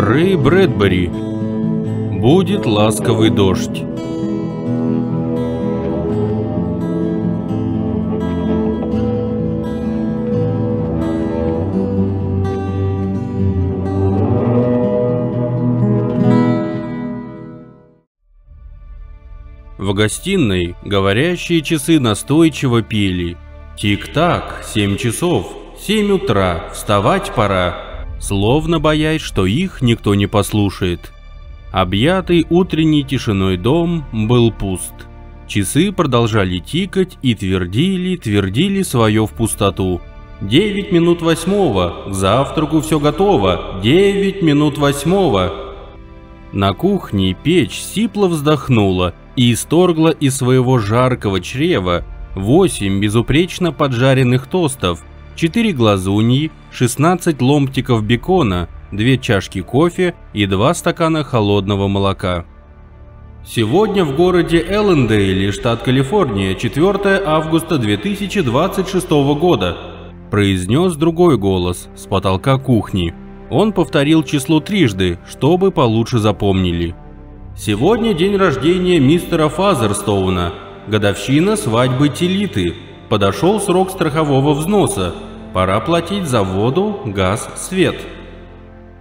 Рэй Брэдбери. Будет ласковый дождь. В гостиной говорящие часы настойчиво пели. Тик-так, семь часов, семь утра, вставать пора, словно боясь, что их никто не послушает. Объятый утренней тишиной дом был пуст. Часы продолжали тикать и твердили, твердили свое в пустоту. «Девять минут восьмого, к завтраку все готово, девять минут восьмого». На кухне печь сипло вздохнула и исторгла из своего жаркого чрева восемь безупречно поджаренных тостов, четыре глазуньи, 16 ломтиков бекона, две чашки кофе и два стакана холодного молока. Сегодня в городе Эллендейле, штат Калифорния, 4 августа 2026 года, произнес другой голос с потолка кухни. Он повторил число трижды, чтобы получше запомнили. Сегодня день рождения мистера Фазерстоуна, годовщина свадьбы Телиты. Подошел срок страхового взноса. Пора платить за воду, газ, свет.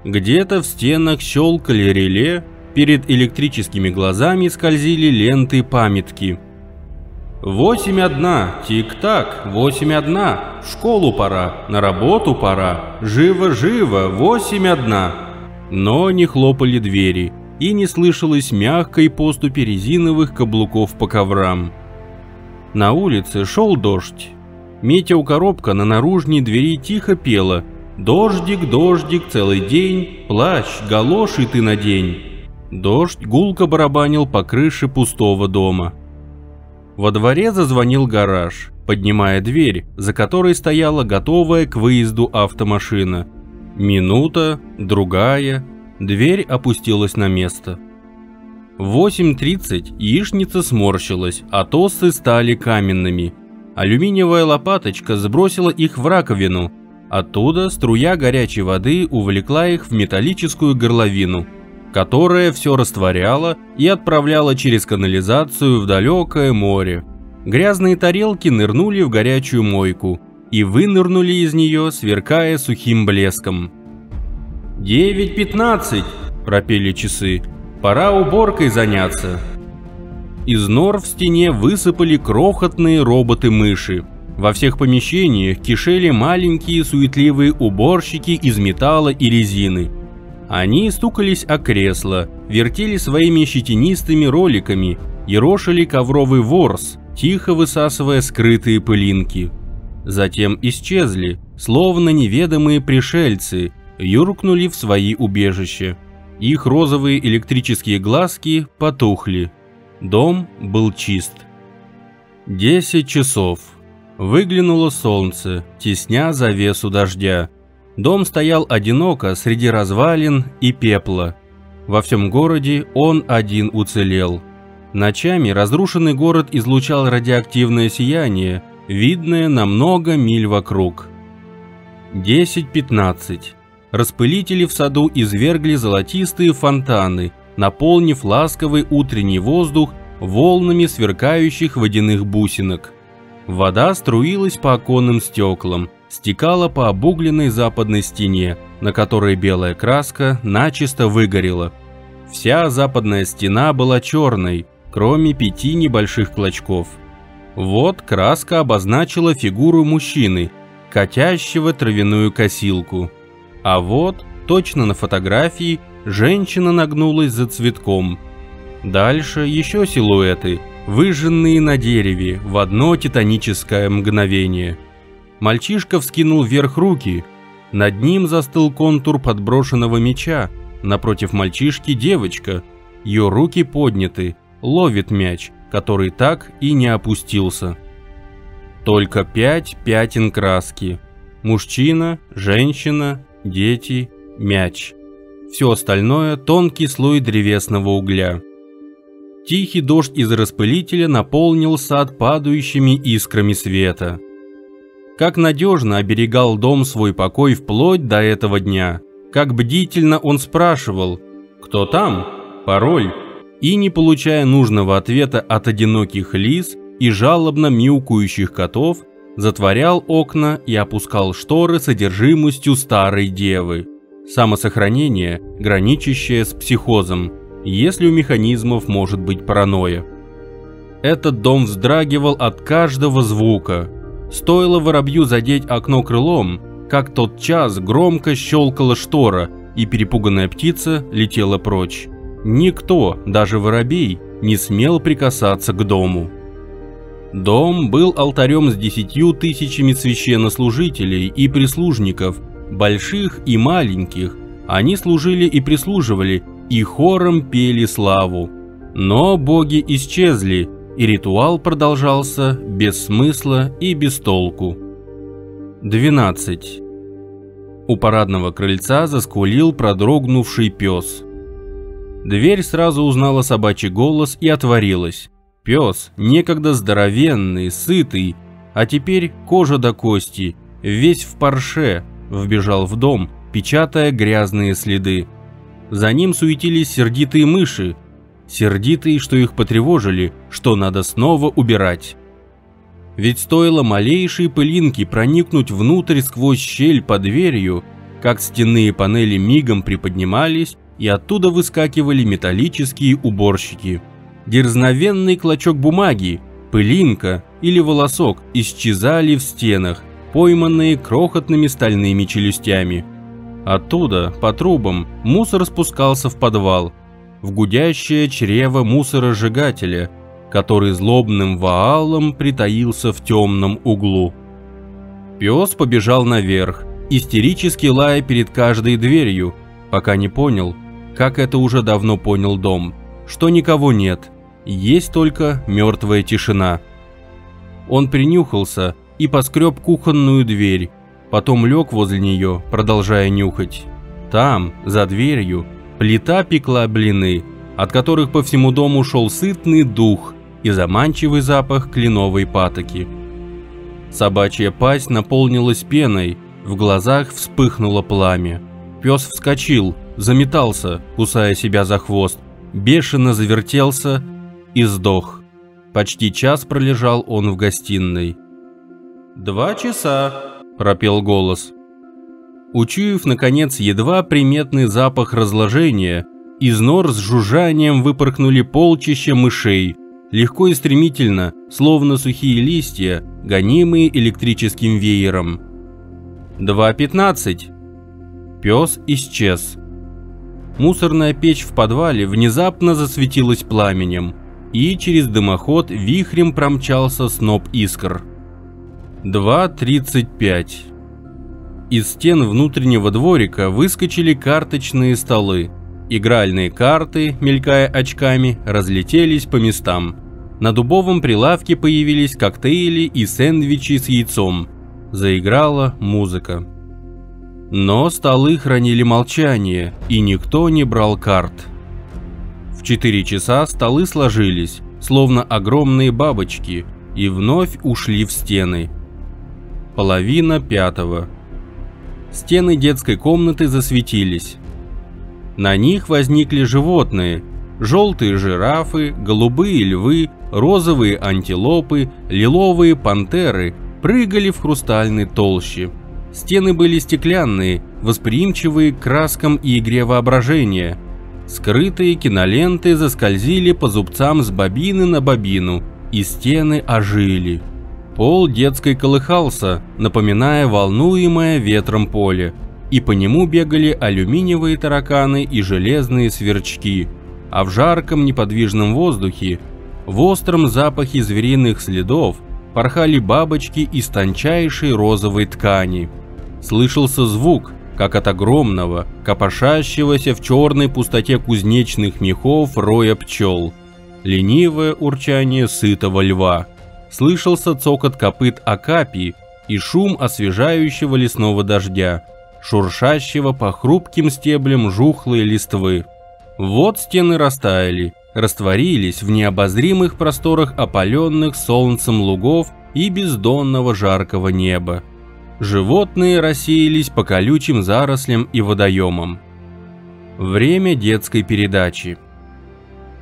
Где-то в стенах щелкали реле, перед электрическими глазами скользили ленты памятки. «Восемь одна, тик-так, восемь одна, в школу пора, на работу пора, живо-живо, восемь одна». Но не хлопали двери, и не слышалось мягкой поступи резиновых каблуков по коврам. На улице шел дождь. Метеокоробка на наружной двери тихо пела «Дождик, дождик, целый день, плащ, галоши ты надень». Дождь гулко барабанил по крыше пустого дома. Во дворе зазвонил гараж, поднимая дверь, за которой стояла готовая к выезду автомашина. Минута, другая, Дверь опустилась на место. В 8.30 яичница сморщилась, а тосты стали каменными. Алюминиевая лопаточка сбросила их в раковину. Оттуда струя горячей воды увлекла их в металлическую горловину, которая все растворяла и отправляла через канализацию в далекое море. Грязные тарелки нырнули в горячую мойку и вынырнули из нее, сверкая сухим блеском. «Девять пятнадцать!» – пропели часы. «Пора уборкой заняться!» Из нор в стене высыпали крохотные роботы-мыши. Во всех помещениях кишели маленькие суетливые уборщики из металла и резины. Они стукались о кресло, вертели своими щетинистыми роликами и рошили ковровый ворс, тихо высасывая скрытые пылинки. Затем исчезли, словно неведомые пришельцы, юркнули в свои убежища. Их розовые электрические глазки потухли. Дом был чист. Десять часов. Выглянуло солнце, тесня завесу дождя. Дом стоял одиноко среди развалин и пепла. Во всем городе он один уцелел. Ночами разрушенный город излучал радиоактивное сияние, видное на много миль вокруг. 10-15. Распылители в саду извергли золотистые фонтаны, наполнив ласковый утренний воздух волнами сверкающих водяных бусинок. Вода струилась по оконным стеклам, стекала по обугленной западной стене, на которой белая краска начисто выгорела. Вся западная стена была черной, кроме пяти небольших клочков. Вот краска обозначила фигуру мужчины, катящего травяную косилку. А вот, точно на фотографии, женщина нагнулась за цветком. Дальше еще силуэты, выжженные на дереве в одно титаническое мгновение. Мальчишка вскинул вверх руки. Над ним застыл контур подброшенного мяча. Напротив мальчишки девочка. Ее руки подняты, ловит мяч, который так и не опустился. Только пять пятен краски. Мужчина, женщина, дети, мяч. Все остальное – тонкий слой древесного угля. Тихий дождь из распылителя наполнил сад падающими искрами света. Как надежно оберегал дом свой покой вплоть до этого дня. как бдительно он спрашивал «Кто там? Пароль?» и, не получая нужного ответа от одиноких лис и жалобно мяукающих котов, затворял окна и опускал шторы содержимостью старой девы. Самосохранение, граничащее с психозом, если у механизмов может быть паранойя. Этот дом вздрагивал от каждого звука. Стоило воробью задеть окно крылом, как тот час громко щелкала штора, и перепуганная птица летела прочь. Никто, даже воробей, не смел прикасаться к дому. Дом был алтарем с десятью тысячами священнослужителей и прислужников, больших и маленьких. Они служили и прислуживали, и хором пели славу. Но боги исчезли, и ритуал продолжался без смысла и без толку. 12. У парадного крыльца заскулил продрогнувший пес. Дверь сразу узнала собачий голос и отворилась. Пес, некогда здоровенный, сытый, а теперь кожа до кости, весь в парше, вбежал в дом, печатая грязные следы. За ним суетились сердитые мыши, сердитые, что их потревожили, что надо снова убирать. Ведь стоило малейшей пылинки проникнуть внутрь сквозь щель под дверью, как стенные панели мигом приподнимались, и оттуда выскакивали металлические уборщики. Дерзновенный клочок бумаги, пылинка или волосок исчезали в стенах, пойманные крохотными стальными челюстями. Оттуда, по трубам, мусор спускался в подвал, в гудящее чрево мусоросжигателя, который злобным ваалом притаился в темном углу. Пес побежал наверх, истерически лая перед каждой дверью, пока не понял, как это уже давно понял дом, что никого нет, есть только мертвая тишина. Он принюхался и поскреб кухонную дверь, потом лег возле нее, продолжая нюхать. Там, за дверью, Плита пекла блины, от которых по всему дому шел сытный дух и заманчивый запах кленовой патоки. Собачья пасть наполнилась пеной, в глазах вспыхнуло пламя. Пес вскочил, заметался, кусая себя за хвост, бешено завертелся и сдох. Почти час пролежал он в гостиной. «Два часа», – пропел голос. Учуяв, наконец, едва приметный запах разложения, из нор с жужжанием выпорхнули полчища мышей, легко и стремительно, словно сухие листья, гонимые электрическим веером. 2.15. Пес исчез. Мусорная печь в подвале внезапно засветилась пламенем, и через дымоход вихрем промчался сноп искр. 2.35. Из стен внутреннего дворика выскочили карточные столы. Игральные карты, мелькая очками, разлетелись по местам. На дубовом прилавке появились коктейли и сэндвичи с яйцом. Заиграла музыка. Но столы хранили молчание, и никто не брал карт. В 4 часа столы сложились, словно огромные бабочки, и вновь ушли в стены. Половина пятого. Стены детской комнаты засветились. На них возникли животные. Желтые жирафы, голубые львы, розовые антилопы, лиловые пантеры прыгали в хрустальной толще. Стены были стеклянные, восприимчивые к краскам и игре воображения. Скрытые киноленты заскользили по зубцам с бобины на бобину, и стены ожили. Пол детской колыхался, напоминая волнуемое ветром поле, и по нему бегали алюминиевые тараканы и железные сверчки, а в жарком неподвижном воздухе, в остром запахе звериных следов, порхали бабочки из тончайшей розовой ткани. Слышался звук, как от огромного, копошащегося в черной пустоте кузнечных мехов роя пчел. Ленивое урчание сытого льва – слышался цокот копыт акапии и шум освежающего лесного дождя, шуршащего по хрупким стеблям жухлой листвы. Вот стены растаяли, растворились в необозримых просторах опаленных солнцем лугов и бездонного жаркого неба. Животные рассеялись по колючим зарослям и водоемам. Время детской передачи.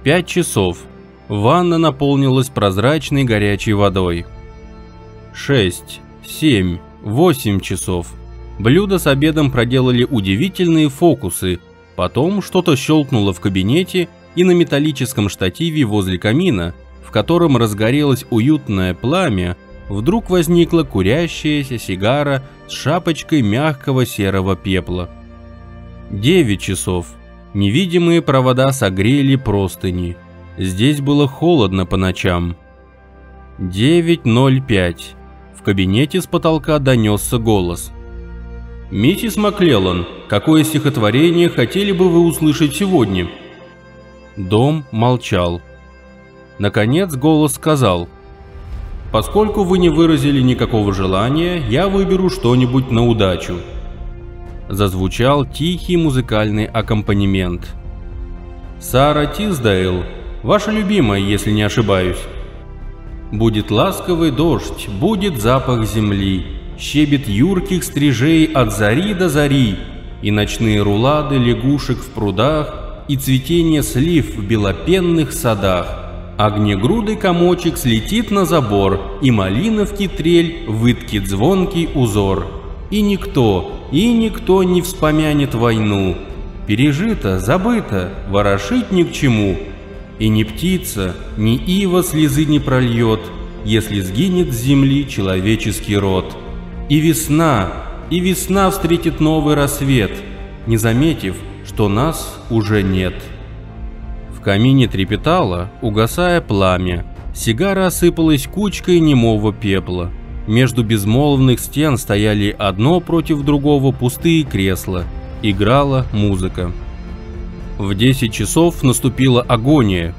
Пять часов. Ванна наполнилась прозрачной горячей водой. Шесть, семь, восемь часов. Блюдо с обедом проделали удивительные фокусы. Потом что-то щелкнуло в кабинете, и на металлическом штативе возле камина, в котором разгорелось уютное пламя, вдруг возникла курящаяся сигара с шапочкой мягкого серого пепла. 9 часов. Невидимые провода согрели простыни. Здесь было холодно по ночам. 9.05. В кабинете с потолка донесся голос. «Миссис Маклеллан, какое стихотворение хотели бы вы услышать сегодня?» Дом молчал. Наконец голос сказал. «Поскольку вы не выразили никакого желания, я выберу что-нибудь на удачу». Зазвучал тихий музыкальный аккомпанемент. «Сара Тиздейл, ваша любимая, если не ошибаюсь». Будет ласковый дождь, будет запах земли, щебет юрких стрижей от зари до зари, и ночные рулады лягушек в прудах, и цветение слив в белопенных садах. Огнегрудый комочек слетит на забор, и малиновки трель выткит звонкий узор. И никто, и никто не вспомянет войну. Пережито, забыто, ворошить ни к чему. И ни птица, ни ива слезы не прольет, если сгинет с земли человеческий род. И весна, и весна встретит новый рассвет, не заметив, что нас уже нет. В камине трепетало, угасая пламя. Сигара осыпалась кучкой немого пепла. Между безмолвных стен стояли одно против другого пустые кресла. Играла музыка. В 10 часов наступила агония.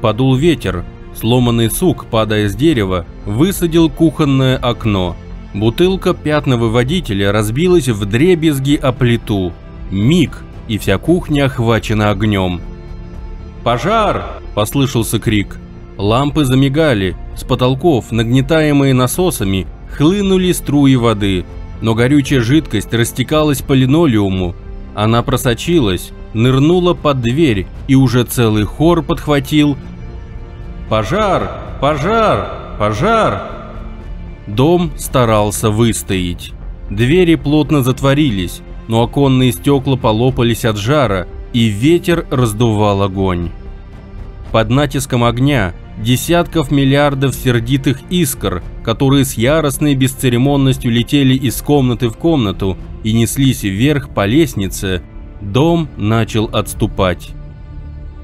Подул ветер, сломанный сук, падая с дерева, высадил кухонное окно. Бутылка пятновыводителя разбилась в дребезги о плиту. Миг, и вся кухня охвачена огнем. «Пожар!» – послышался крик. Лампы замигали, с потолков, нагнетаемые насосами, хлынули струи воды, но горючая жидкость растекалась по линолеуму. Она просочилась, нырнула под дверь, и уже целый хор подхватил «Пожар! Пожар! Пожар!» Дом старался выстоять. Двери плотно затворились, но оконные стекла полопались от жара, и ветер раздувал огонь. Под натиском огня десятков миллиардов сердитых искр, которые с яростной бесцеремонностью летели из комнаты в комнату и неслись вверх по лестнице, дом начал отступать.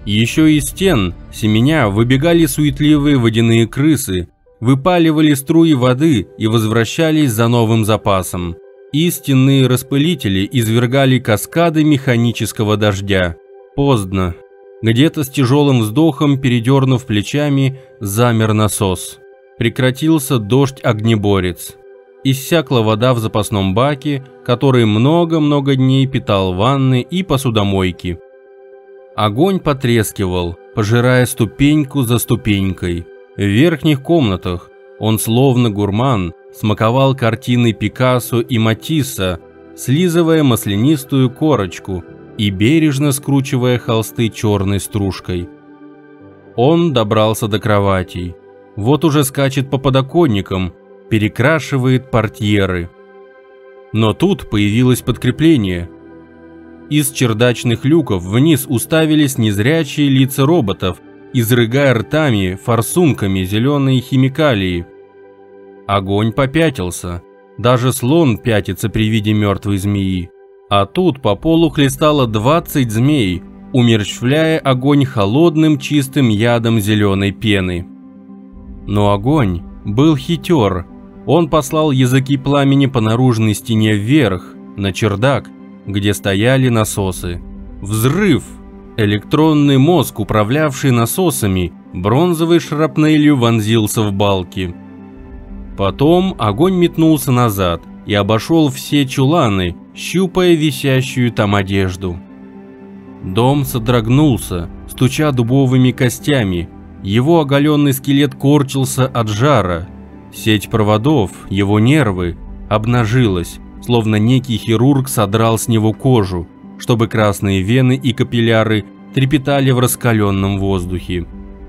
Еще из стен, семеня, выбегали суетливые водяные крысы, выпаливали струи воды и возвращались за новым запасом. Истинные распылители извергали каскады механического дождя. Поздно. Где-то с тяжелым вздохом, передернув плечами, замер насос. Прекратился дождь-огнеборец. Иссякла вода в запасном баке, который много-много дней питал ванны и посудомойки. Огонь потрескивал, пожирая ступеньку за ступенькой. В верхних комнатах он словно гурман смаковал картины Пикассо и Матисса, слизывая маслянистую корочку и бережно скручивая холсты черной стружкой. Он добрался до кроватей. Вот уже скачет по подоконникам, перекрашивает портьеры. Но тут появилось подкрепление. Из чердачных люков вниз уставились незрячие лица роботов, изрыгая ртами, форсунками зеленые химикалии – Огонь попятился. Даже слон пятится при виде мертвой змеи. А тут по полу хлестало 20 змей, умерщвляя огонь холодным чистым ядом зеленой пены. Но огонь был хитер. Он послал языки пламени по наружной стене вверх, на чердак, где стояли насосы. Взрыв! Электронный мозг, управлявший насосами, бронзовой шрапнелью вонзился в балки. Потом огонь метнулся назад и обошел все чуланы, щупая висящую там одежду. Дом содрогнулся, стуча дубовыми костями. Его оголенный скелет корчился от жара. Сеть проводов, его нервы, обнажилось, словно некий хирург содрал с него кожу, чтобы красные вены и капилляры трепетали в раскаленном воздухе.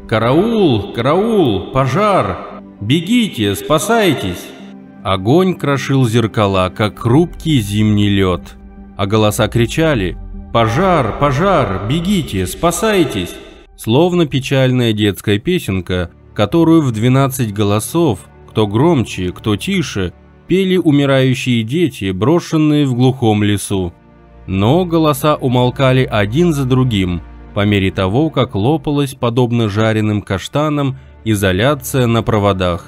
«Караул! Караул! Пожар! Бегите! Спасайтесь!» Огонь крошил зеркала, как хрупкий зимний лед, а голоса кричали «Пожар! Пожар! Бегите! Спасайтесь!» Словно печальная детская песенка, которую в 12 голосов, кто громче, кто тише, пели умирающие дети, брошенные в глухом лесу. Но голоса умолкали один за другим, по мере того, как лопалась, подобно жареным каштанам, изоляция на проводах.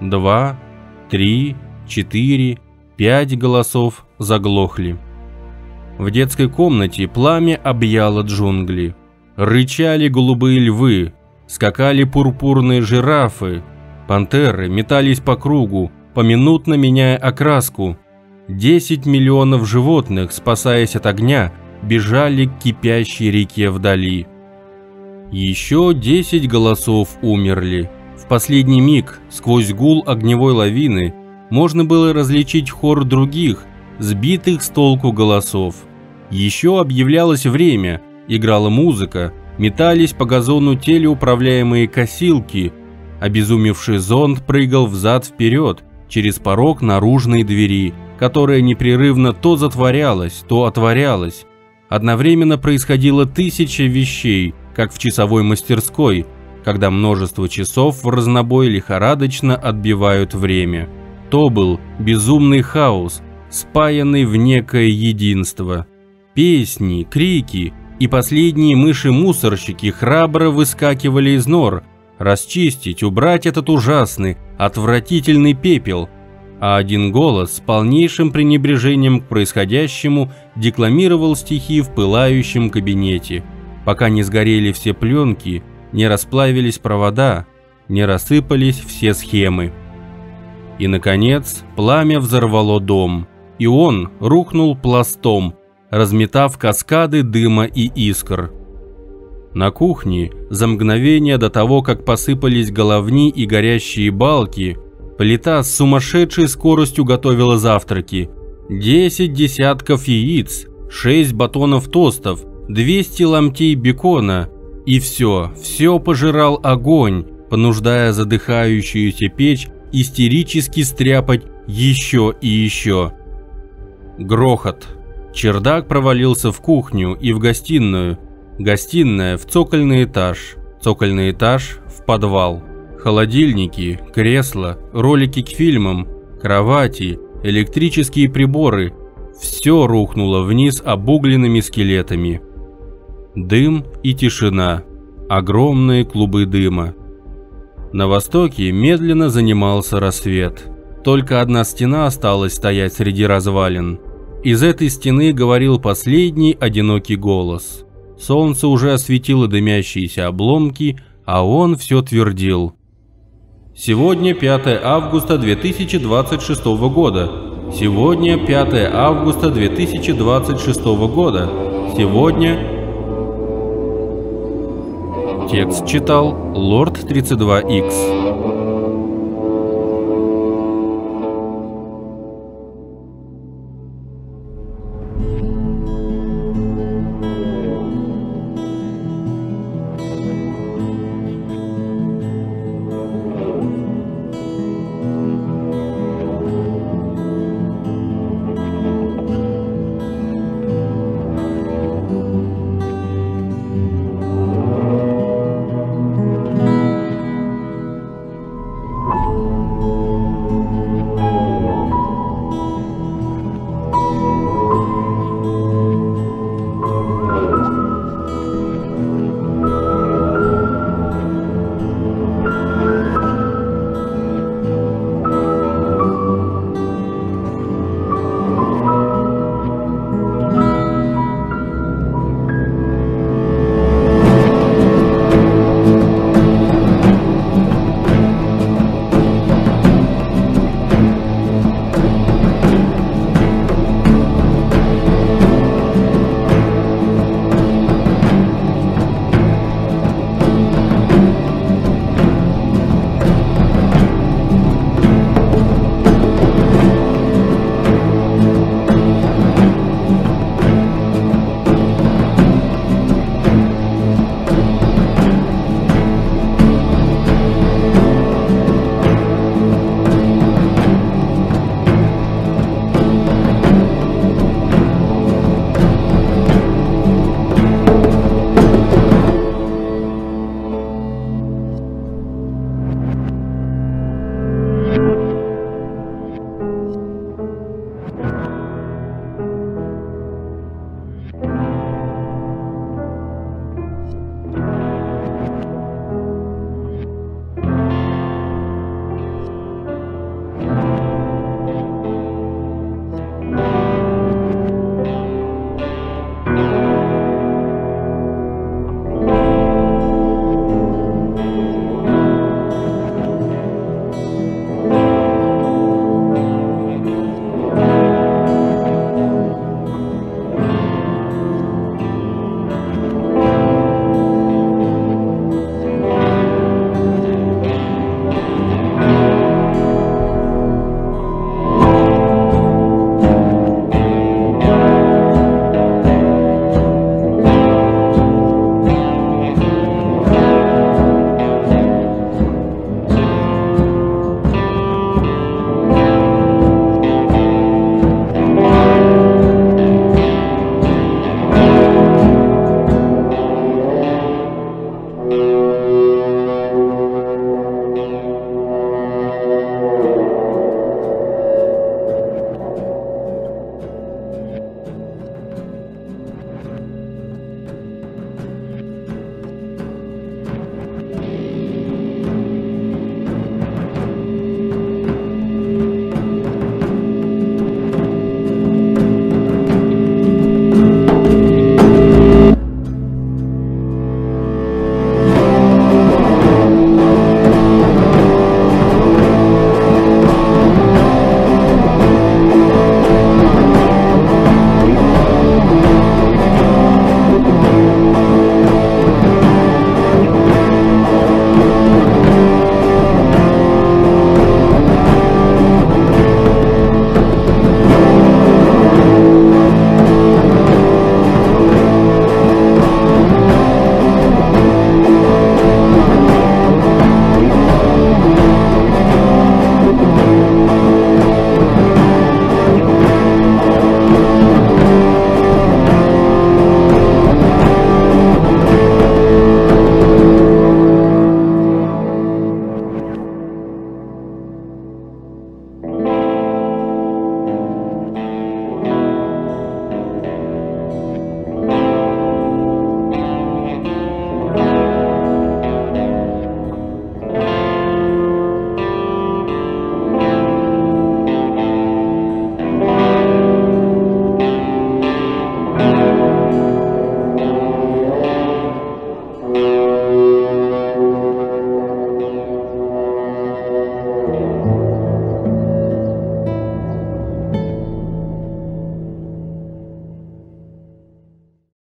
Два, три, четыре, пять голосов заглохли. В детской комнате пламя объяло джунгли. Рычали голубые львы, скакали пурпурные жирафы, пантеры метались по кругу, поминутно меняя окраску. 10 миллионов животных, спасаясь от огня, бежали к кипящей реке вдали. Еще 10 голосов умерли. В последний миг, сквозь гул огневой лавины, можно было различить хор других, сбитых с толку голосов. Еще объявлялось время, играла музыка, метались по газону телеуправляемые косилки, обезумевший зонд прыгал взад-вперед, через порог наружной двери, которая непрерывно то затворялась, то отворялась. Одновременно происходило тысяча вещей, как в часовой мастерской, когда множество часов в разнобой лихорадочно отбивают время. То был безумный хаос, спаянный в некое единство. Песни, крики и последние мыши-мусорщики храбро выскакивали из нор – расчистить, убрать этот ужасный, отвратительный пепел, а один голос с полнейшим пренебрежением к происходящему декламировал стихи в пылающем кабинете, пока не сгорели все пленки, не расплавились провода, не рассыпались все схемы. И, наконец, пламя взорвало дом, и он рухнул пластом, разметав каскады дыма и искр. На кухне, за мгновение до того, как посыпались головни и горящие балки, плита с сумасшедшей скоростью готовила завтраки. 10 десятков яиц, 6 батонов тостов, 200 ломтей бекона. И все, все пожирал огонь, понуждая задыхающуюся печь истерически стряпать еще и еще. Грохот. Чердак провалился в кухню и в гостиную, Гостиная в цокольный этаж, цокольный этаж в подвал. Холодильники, кресла, ролики к фильмам, кровати, электрические приборы – все рухнуло вниз обугленными скелетами. Дым и тишина, огромные клубы дыма. На востоке медленно занимался рассвет. Только одна стена осталась стоять среди развалин. Из этой стены говорил последний одинокий голос – Солнце уже осветило дымящиеся обломки, а он все твердил. Сегодня 5 августа 2026 года. Сегодня 5 августа 2026 года. Сегодня... Текст читал Лорд 32X.